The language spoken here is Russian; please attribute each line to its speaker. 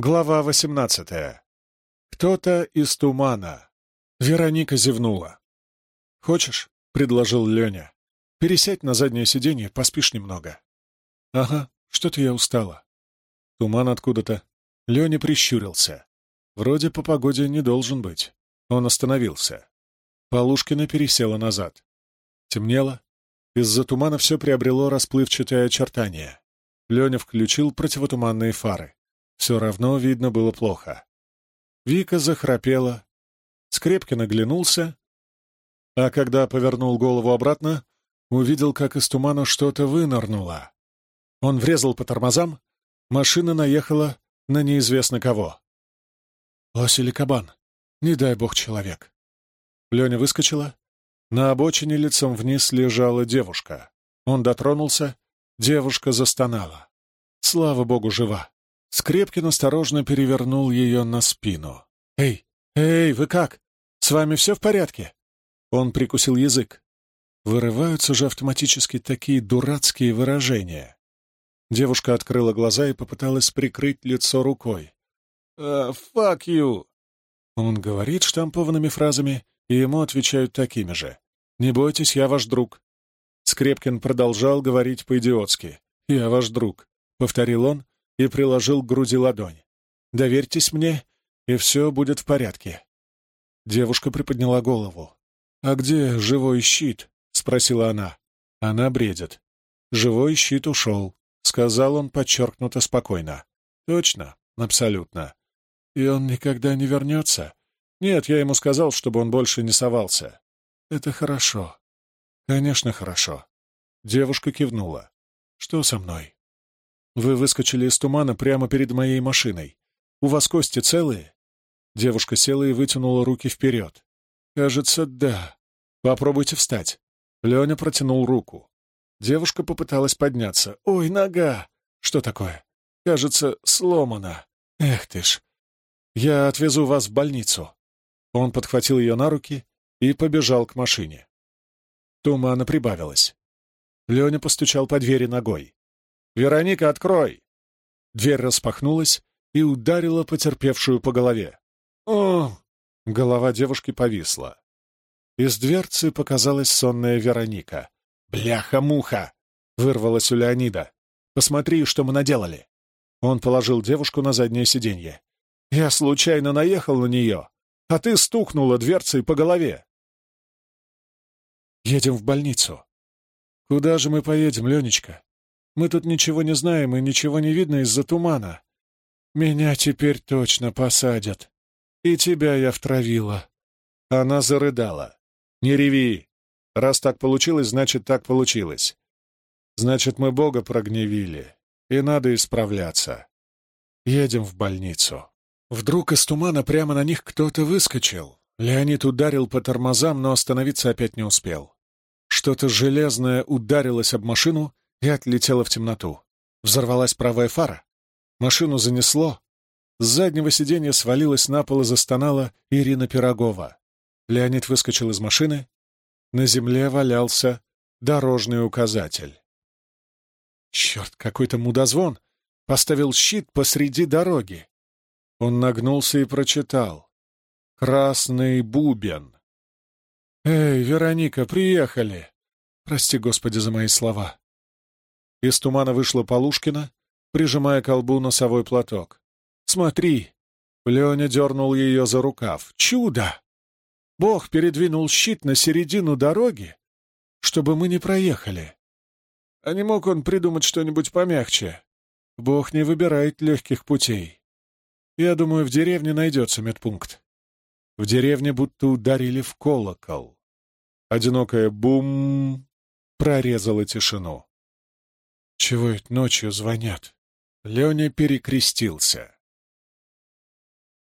Speaker 1: Глава восемнадцатая. Кто-то из тумана. Вероника зевнула. «Хочешь?» — предложил Леня. «Пересядь на заднее сиденье, поспишь немного». «Ага, что-то я устала». Туман откуда-то. Леня прищурился. Вроде по погоде не должен быть. Он остановился. Полушкина пересела назад. Темнело. Из-за тумана все приобрело расплывчатое очертание. Леня включил противотуманные фары. Все равно видно было плохо. Вика захрапела. Скрепкин оглянулся, а когда повернул голову обратно, увидел, как из тумана что-то вынырнуло. Он врезал по тормозам, машина наехала на неизвестно кого. Лось или кабан? Не дай бог человек. Леня выскочила. На обочине лицом вниз лежала девушка. Он дотронулся, девушка застонала. Слава богу, жива. Скрепкин осторожно перевернул ее на спину. «Эй, эй, вы как? С вами все в порядке?» Он прикусил язык. Вырываются же автоматически такие дурацкие выражения. Девушка открыла глаза и попыталась прикрыть лицо рукой. «Uh, «Fuck you!» Он говорит штампованными фразами, и ему отвечают такими же. «Не бойтесь, я ваш друг». Скрепкин продолжал говорить по-идиотски. «Я ваш друг», — повторил он, и приложил к груди ладонь. «Доверьтесь мне, и все будет в порядке». Девушка приподняла голову. «А где живой щит?» — спросила она. Она бредит. «Живой щит ушел», — сказал он подчеркнуто спокойно. «Точно, абсолютно. И он никогда не вернется?» «Нет, я ему сказал, чтобы он больше не совался». «Это хорошо. Конечно, хорошо». Девушка кивнула. «Что со мной?» Вы выскочили из тумана прямо перед моей машиной. У вас кости целые?» Девушка села и вытянула руки вперед. «Кажется, да. Попробуйте встать». Леня протянул руку. Девушка попыталась подняться. «Ой, нога!» «Что такое?» «Кажется, сломана. Эх ты ж! Я отвезу вас в больницу». Он подхватил ее на руки и побежал к машине. Тумана прибавилось. Леня постучал по двери ногой. «Вероника, открой!» Дверь распахнулась и ударила потерпевшую по голове. «О!» Голова девушки повисла. Из дверцы показалась сонная Вероника. «Бляха-муха!» — вырвалась у Леонида. «Посмотри, что мы наделали!» Он положил девушку на заднее сиденье. «Я случайно наехал на нее, а ты стукнула дверцей по голове!» «Едем в больницу». «Куда же мы поедем, Ленечка?» Мы тут ничего не знаем и ничего не видно из-за тумана. Меня теперь точно посадят. И тебя я втравила». Она зарыдала. «Не реви. Раз так получилось, значит, так получилось. Значит, мы Бога прогневили, и надо исправляться. Едем в больницу». Вдруг из тумана прямо на них кто-то выскочил. Леонид ударил по тормозам, но остановиться опять не успел. Что-то железное ударилось об машину, и отлетела в темноту. Взорвалась правая фара. Машину занесло. С заднего сиденья свалилась на пол и застонала Ирина Пирогова. Леонид выскочил из машины. На земле валялся дорожный указатель. Черт, какой-то мудозвон! Поставил щит посреди дороги. Он нагнулся и прочитал. «Красный бубен». «Эй, Вероника, приехали!» Прости, Господи, за мои слова. Из тумана вышла Полушкина, прижимая к колбу носовой платок. «Смотри!» Леня дернул ее за рукав. «Чудо! Бог передвинул щит на середину дороги, чтобы мы не проехали. А не мог он придумать что-нибудь помягче? Бог не выбирает легких путей. Я думаю, в деревне найдется медпункт. В деревне будто ударили в колокол. Одинокое бум прорезало тишину. Чего ночью звонят? Леня перекрестился.